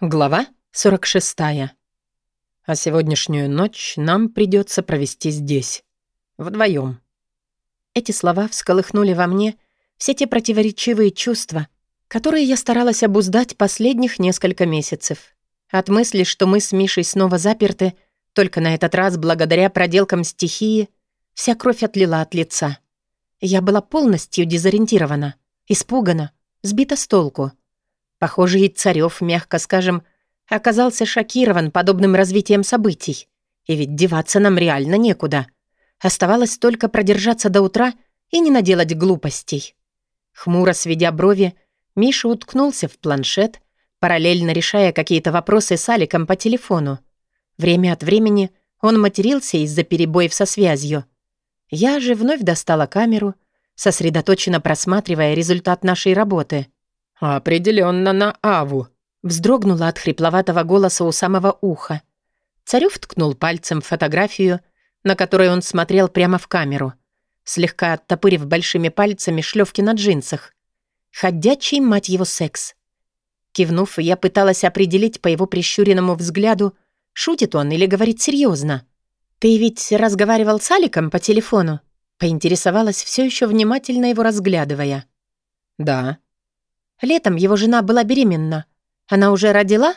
Глава 46. А сегодняшнюю ночь нам придется провести здесь. Вдвоем. Эти слова всколыхнули во мне все те противоречивые чувства, которые я старалась обуздать последних несколько месяцев. От мысли, что мы с Мишей снова заперты, только на этот раз благодаря проделкам стихии, вся кровь отлила от лица. Я была полностью дезориентирована, испугана, сбита с толку — Похоже, и Царёв, мягко скажем, оказался шокирован подобным развитием событий. И ведь деваться нам реально некуда. Оставалось только продержаться до утра и не наделать глупостей. Хмуро сведя брови, Миша уткнулся в планшет, параллельно решая какие-то вопросы с Аликом по телефону. Время от времени он матерился из-за перебоев со связью. Я же вновь достала камеру, сосредоточенно просматривая результат нашей работы — «Определенно на Аву», — вздрогнула от хрипловатого голоса у самого уха. Царев ткнул пальцем фотографию, на которой он смотрел прямо в камеру, слегка оттопырив большими пальцами шлёвки на джинсах. Ходячий, мать его, секс. Кивнув, я пыталась определить по его прищуренному взгляду, шутит он или говорит серьезно. «Ты ведь разговаривал с Аликом по телефону?» Поинтересовалась, все еще внимательно его разглядывая. «Да», Летом его жена была беременна. Она уже родила?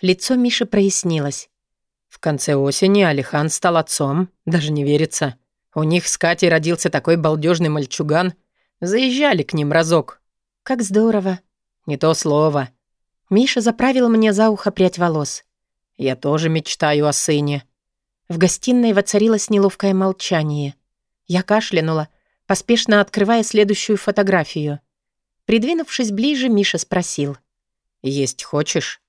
Лицо Миши прояснилось. В конце осени Алихан стал отцом. Даже не верится. У них с Катей родился такой балдежный мальчуган. Заезжали к ним разок. Как здорово. Не то слово. Миша заправил мне за ухо прядь волос. Я тоже мечтаю о сыне. В гостиной воцарилось неловкое молчание. Я кашлянула, поспешно открывая следующую фотографию — Придвинувшись ближе, Миша спросил. «Есть хочешь?»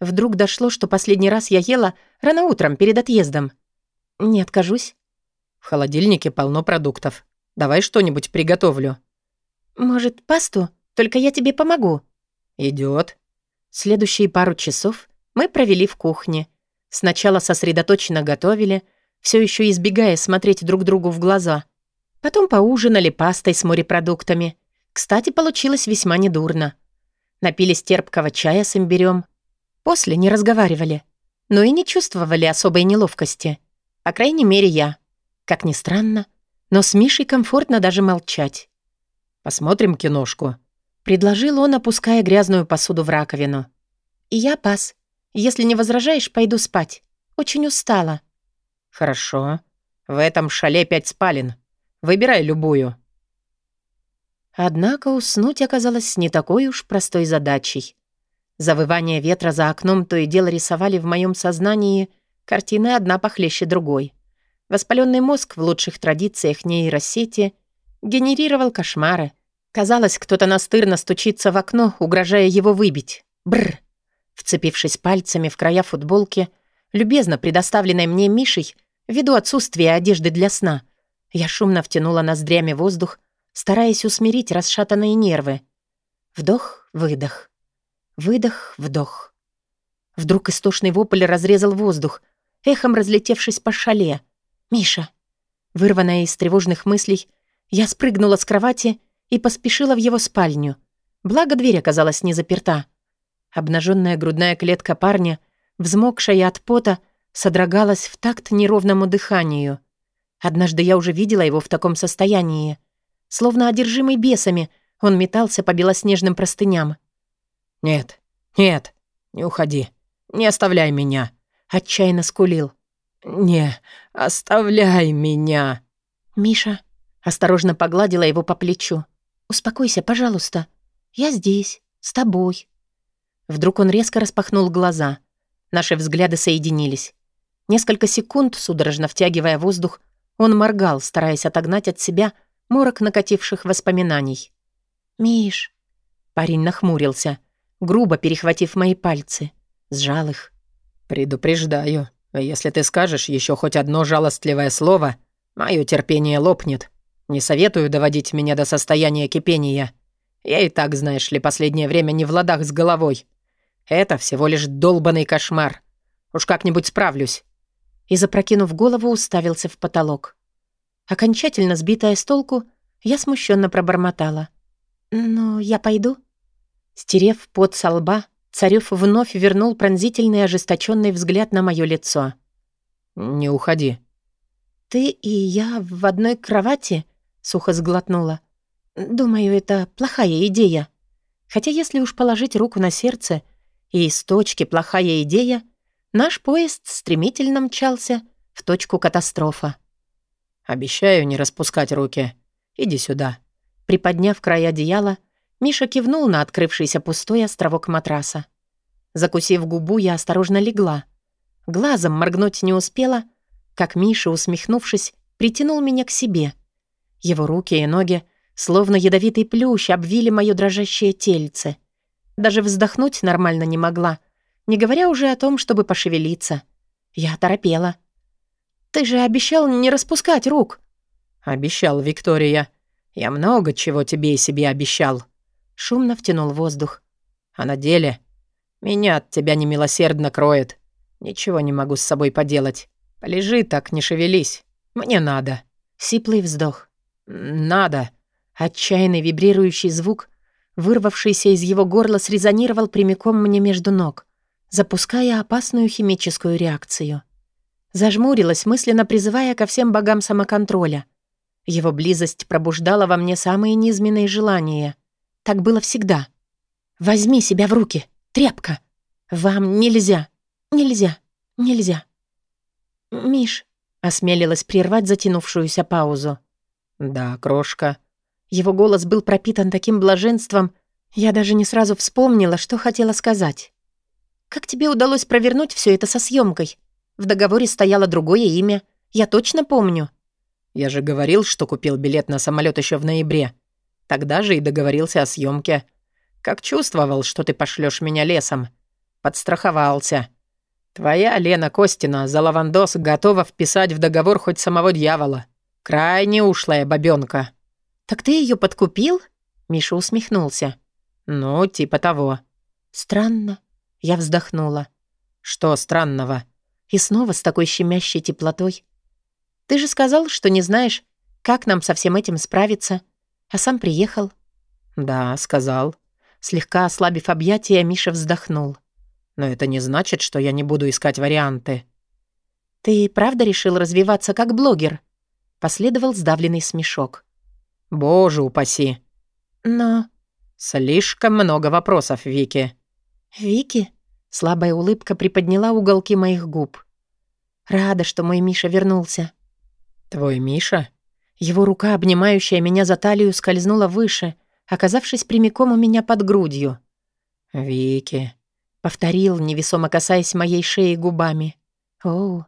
Вдруг дошло, что последний раз я ела рано утром перед отъездом. «Не откажусь». «В холодильнике полно продуктов. Давай что-нибудь приготовлю». «Может, пасту? Только я тебе помогу». Идет. Следующие пару часов мы провели в кухне. Сначала сосредоточенно готовили, все еще избегая смотреть друг другу в глаза. Потом поужинали пастой с морепродуктами — кстати, получилось весьма недурно. Напились терпкого чая с имбирём. После не разговаривали, но и не чувствовали особой неловкости. По крайней мере, я. Как ни странно, но с Мишей комфортно даже молчать. «Посмотрим киношку», — предложил он, опуская грязную посуду в раковину. «И я пас. Если не возражаешь, пойду спать. Очень устала». «Хорошо. В этом шале пять спален. Выбирай любую». Однако уснуть оказалось не такой уж простой задачей. Завывание ветра за окном то и дело рисовали в моем сознании картины одна похлеще другой. Воспаленный мозг в лучших традициях нейросети генерировал кошмары. Казалось, кто-то настырно стучится в окно, угрожая его выбить. Бррр! Вцепившись пальцами в края футболки, любезно предоставленной мне Мишей, ввиду отсутствия одежды для сна, я шумно втянула ноздрями воздух, стараясь усмирить расшатанные нервы. Вдох, выдох. Выдох, вдох. Вдруг истошный вопль разрезал воздух, эхом разлетевшись по шале. «Миша!» Вырванная из тревожных мыслей, я спрыгнула с кровати и поспешила в его спальню. Благо, дверь оказалась не заперта. Обнаженная грудная клетка парня, взмокшая от пота, содрогалась в такт неровному дыханию. Однажды я уже видела его в таком состоянии. Словно одержимый бесами, он метался по белоснежным простыням. «Нет, нет, не уходи, не оставляй меня», — отчаянно скулил. «Не, оставляй меня». «Миша», — осторожно погладила его по плечу. «Успокойся, пожалуйста. Я здесь, с тобой». Вдруг он резко распахнул глаза. Наши взгляды соединились. Несколько секунд, судорожно втягивая воздух, он моргал, стараясь отогнать от себя морок накативших воспоминаний. «Миш!» Парень нахмурился, грубо перехватив мои пальцы. Сжал их. «Предупреждаю, если ты скажешь еще хоть одно жалостливое слово, мое терпение лопнет. Не советую доводить меня до состояния кипения. Я и так, знаешь ли, последнее время не в ладах с головой. Это всего лишь долбанный кошмар. Уж как-нибудь справлюсь». И, запрокинув голову, уставился в потолок. Окончательно сбитая с толку, я смущенно пробормотала. «Ну, я пойду?» Стерев пот со лба, Царёв вновь вернул пронзительный ожесточенный взгляд на мое лицо. «Не уходи». «Ты и я в одной кровати?» — сухо сглотнула. «Думаю, это плохая идея. Хотя если уж положить руку на сердце, и из точки плохая идея, наш поезд стремительно мчался в точку катастрофа. «Обещаю не распускать руки. Иди сюда». Приподняв край одеяла, Миша кивнул на открывшийся пустой островок матраса. Закусив губу, я осторожно легла. Глазом моргнуть не успела, как Миша, усмехнувшись, притянул меня к себе. Его руки и ноги, словно ядовитый плющ, обвили моё дрожащее тельце. Даже вздохнуть нормально не могла, не говоря уже о том, чтобы пошевелиться. Я торопела. «Ты же обещал не распускать рук!» «Обещал, Виктория. Я много чего тебе и себе обещал». Шумно втянул воздух. «А на деле меня от тебя немилосердно кроет. Ничего не могу с собой поделать. Полежи так, не шевелись. Мне надо». Сиплый вздох. «Надо». Отчаянный вибрирующий звук, вырвавшийся из его горла, срезонировал прямиком мне между ног, запуская опасную химическую реакцию. Зажмурилась, мысленно призывая ко всем богам самоконтроля. Его близость пробуждала во мне самые низменные желания. Так было всегда. «Возьми себя в руки, тряпка! Вам нельзя, нельзя, нельзя!» «Миш», — осмелилась прервать затянувшуюся паузу. «Да, крошка». Его голос был пропитан таким блаженством, я даже не сразу вспомнила, что хотела сказать. «Как тебе удалось провернуть все это со съемкой? В договоре стояло другое имя. Я точно помню». «Я же говорил, что купил билет на самолет еще в ноябре. Тогда же и договорился о съемке. Как чувствовал, что ты пошлешь меня лесом. Подстраховался. Твоя Лена Костина за лавандос готова вписать в договор хоть самого дьявола. Крайне ушлая бабёнка». «Так ты ее подкупил?» Миша усмехнулся. «Ну, типа того». «Странно». Я вздохнула. «Что странного?» И снова с такой щемящей теплотой. «Ты же сказал, что не знаешь, как нам со всем этим справиться, а сам приехал». «Да, сказал». Слегка ослабив объятия, Миша вздохнул. «Но это не значит, что я не буду искать варианты». «Ты правда решил развиваться как блогер?» Последовал сдавленный смешок. «Боже упаси!» «Но...» «Слишком много вопросов, Вики». «Вики?» Слабая улыбка приподняла уголки моих губ. Рада, что мой Миша вернулся. «Твой Миша?» Его рука, обнимающая меня за талию, скользнула выше, оказавшись прямиком у меня под грудью. «Вики», — повторил, невесомо касаясь моей шеи губами. «Оу,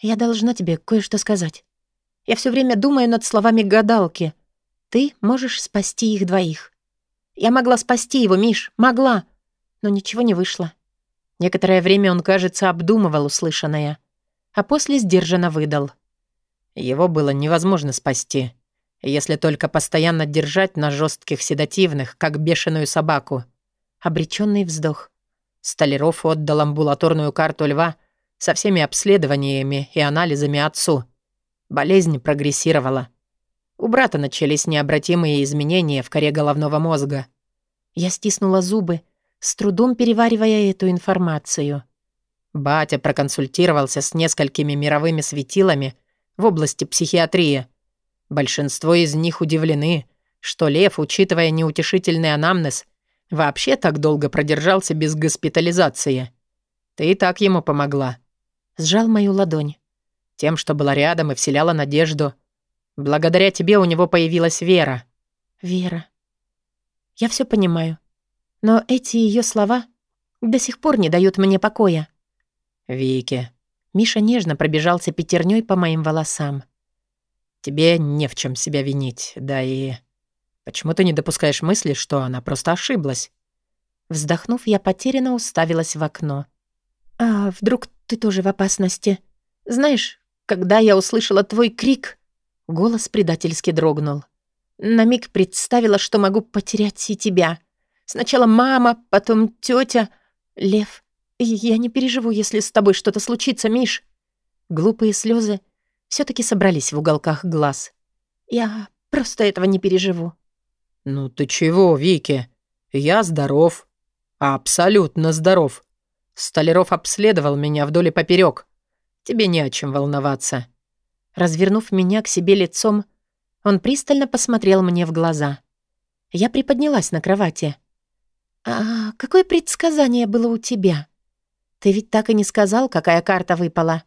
я должна тебе кое-что сказать. Я все время думаю над словами гадалки. Ты можешь спасти их двоих. Я могла спасти его, Миш, могла, но ничего не вышло. Некоторое время он, кажется, обдумывал услышанное, а после сдержанно выдал. Его было невозможно спасти, если только постоянно держать на жестких седативных, как бешеную собаку. Обреченный вздох. Столяров отдал амбулаторную карту льва со всеми обследованиями и анализами отцу. Болезнь прогрессировала. У брата начались необратимые изменения в коре головного мозга. Я стиснула зубы, с трудом переваривая эту информацию. Батя проконсультировался с несколькими мировыми светилами в области психиатрии. Большинство из них удивлены, что Лев, учитывая неутешительный анамнез, вообще так долго продержался без госпитализации. Ты и так ему помогла. Сжал мою ладонь. Тем, что была рядом и вселяла надежду. Благодаря тебе у него появилась вера. Вера. Я все понимаю. Но эти ее слова до сих пор не дают мне покоя. Вики. Миша нежно пробежался пятерней по моим волосам. Тебе не в чем себя винить, да и... Почему ты не допускаешь мысли, что она просто ошиблась? Вздохнув, я потерянно уставилась в окно. «А вдруг ты тоже в опасности? Знаешь, когда я услышала твой крик...» Голос предательски дрогнул. На миг представила, что могу потерять и тебя. Сначала мама, потом тетя, Лев. Я не переживу, если с тобой что-то случится, Миш. Глупые слезы все таки собрались в уголках глаз. Я просто этого не переживу. «Ну ты чего, Вики? Я здоров». Абсолютно здоров. Столяров обследовал меня вдоль и поперек. Тебе не о чем волноваться. Развернув меня к себе лицом, он пристально посмотрел мне в глаза. Я приподнялась на кровати. «А какое предсказание было у тебя? Ты ведь так и не сказал, какая карта выпала».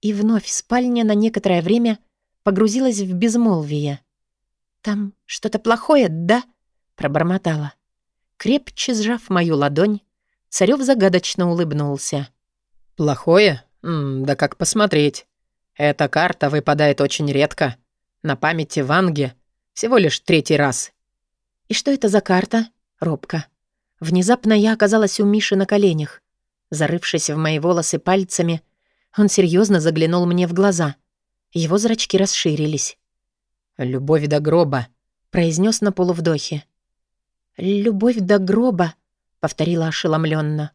И вновь спальня на некоторое время погрузилась в безмолвие. «Там что-то плохое, да?» — пробормотала. Крепче сжав мою ладонь, Царёв загадочно улыбнулся. «Плохое? М да как посмотреть. Эта карта выпадает очень редко. На памяти Ванги всего лишь третий раз». «И что это за карта?» Робко. Внезапно я оказалась у Миши на коленях. Зарывшись в мои волосы пальцами, он серьезно заглянул мне в глаза. Его зрачки расширились. «Любовь до гроба», — произнес на полувдохе. «Любовь до гроба», — повторила ошеломленно.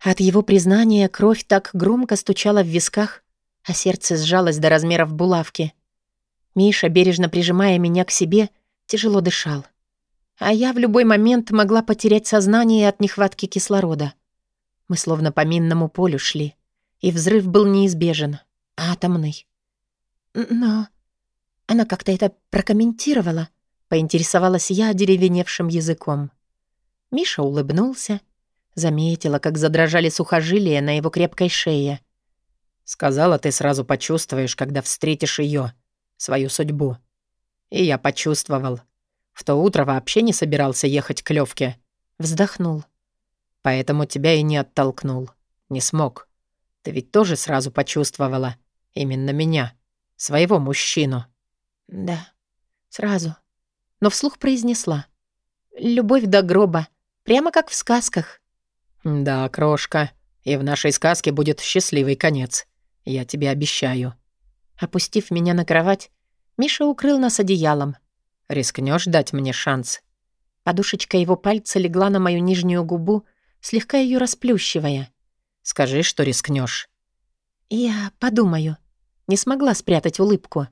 От его признания кровь так громко стучала в висках, а сердце сжалось до размеров булавки. Миша, бережно прижимая меня к себе, тяжело дышал. А я в любой момент могла потерять сознание от нехватки кислорода. Мы словно по минному полю шли, и взрыв был неизбежен, атомный. Но она как-то это прокомментировала, поинтересовалась я деревеневшим языком. Миша улыбнулся, заметила, как задрожали сухожилия на его крепкой шее. «Сказала, ты сразу почувствуешь, когда встретишь ее, свою судьбу. И я почувствовал. В то утро вообще не собирался ехать к Левке. Вздохнул. Поэтому тебя и не оттолкнул. Не смог. Ты ведь тоже сразу почувствовала. Именно меня. Своего мужчину. Да, сразу. Но вслух произнесла. Любовь до гроба. Прямо как в сказках. Да, крошка. И в нашей сказке будет счастливый конец. Я тебе обещаю. Опустив меня на кровать, Миша укрыл нас одеялом. Рискнешь дать мне шанс?» Подушечка его пальца легла на мою нижнюю губу, слегка ее расплющивая. «Скажи, что рискнешь. «Я подумаю». Не смогла спрятать улыбку.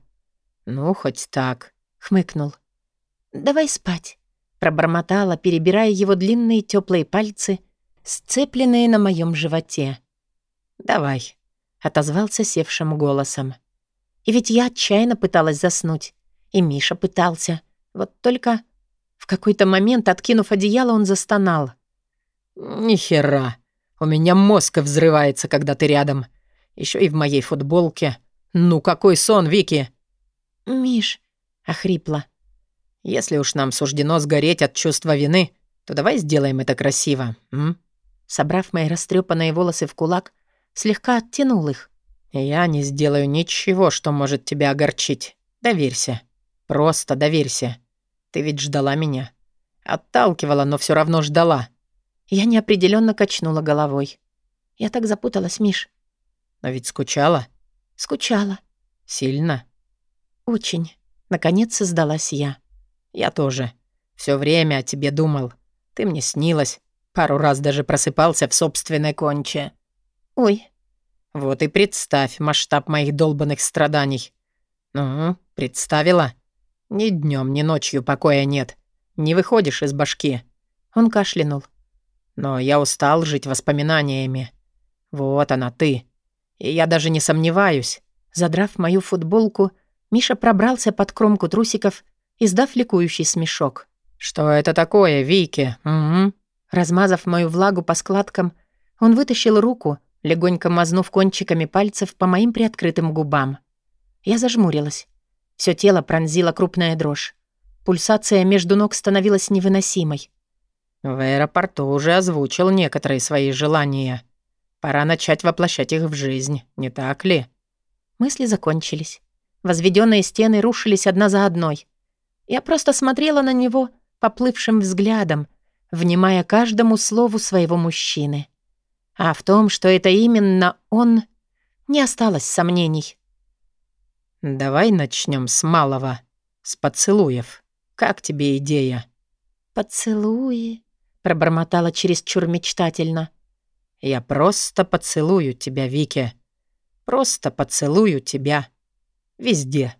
«Ну, хоть так», — хмыкнул. «Давай спать», — пробормотала, перебирая его длинные теплые пальцы, сцепленные на моем животе. «Давай», — отозвался севшим голосом. И ведь я отчаянно пыталась заснуть. И Миша пытался. Вот только в какой-то момент, откинув одеяло, он застонал. «Ни хера. У меня мозг взрывается, когда ты рядом. Еще и в моей футболке. Ну какой сон, Вики!» «Миш», — охрипла. «Если уж нам суждено сгореть от чувства вины, то давай сделаем это красиво, м?» Собрав мои растрепанные волосы в кулак, слегка оттянул их. «Я не сделаю ничего, что может тебя огорчить. Доверься». Просто доверься. Ты ведь ждала меня. Отталкивала, но все равно ждала. Я неопределенно качнула головой. Я так запуталась, Миш. Но ведь скучала? Скучала. Сильно? Очень. Наконец сдалась я. Я тоже. Все время о тебе думал. Ты мне снилась. Пару раз даже просыпался в собственной конче. Ой. Вот и представь масштаб моих долбанных страданий. Ну, представила? Ни днем, ни ночью покоя нет. Не выходишь из башки». Он кашлянул. «Но я устал жить воспоминаниями. Вот она, ты. И я даже не сомневаюсь». Задрав мою футболку, Миша пробрался под кромку трусиков, издав ликующий смешок. «Что это такое, Вики? Угу». Размазав мою влагу по складкам, он вытащил руку, легонько мазнув кончиками пальцев по моим приоткрытым губам. Я зажмурилась. Всё тело пронзила крупная дрожь. Пульсация между ног становилась невыносимой. В аэропорту уже озвучил некоторые свои желания. Пора начать воплощать их в жизнь, не так ли? Мысли закончились. Возведенные стены рушились одна за одной. Я просто смотрела на него поплывшим взглядом, внимая каждому слову своего мужчины. А в том, что это именно он, не осталось сомнений. «Давай начнем с малого, с поцелуев. Как тебе идея?» «Поцелуи», — пробормотала чересчур мечтательно. «Я просто поцелую тебя, Вики. Просто поцелую тебя. Везде».